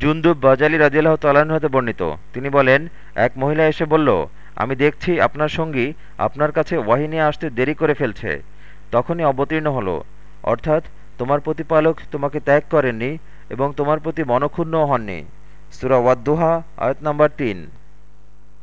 জুন্দুব বাজালি রাজিল্লাহ তাল্লাহ্ন হতে বর্ণিত। তিনি বলেন, এক মহিলা এসে বলল, আমি দেখছি আপনার সঙ্গী আপনার কাছে ওয়াহি নিয়ে আসতে দেরি করে ফেলছে। তখনই অবতীর্ণ হলো। অর্থাৎ, তোমার প্রতিপালক তোমাকে ত্যাগ করেননি এবং তোমার প্রতি মনক্ষুণ্ণও হননি। সুরা ওয়াদ্দোহা, আয়াত নম্বর তিন।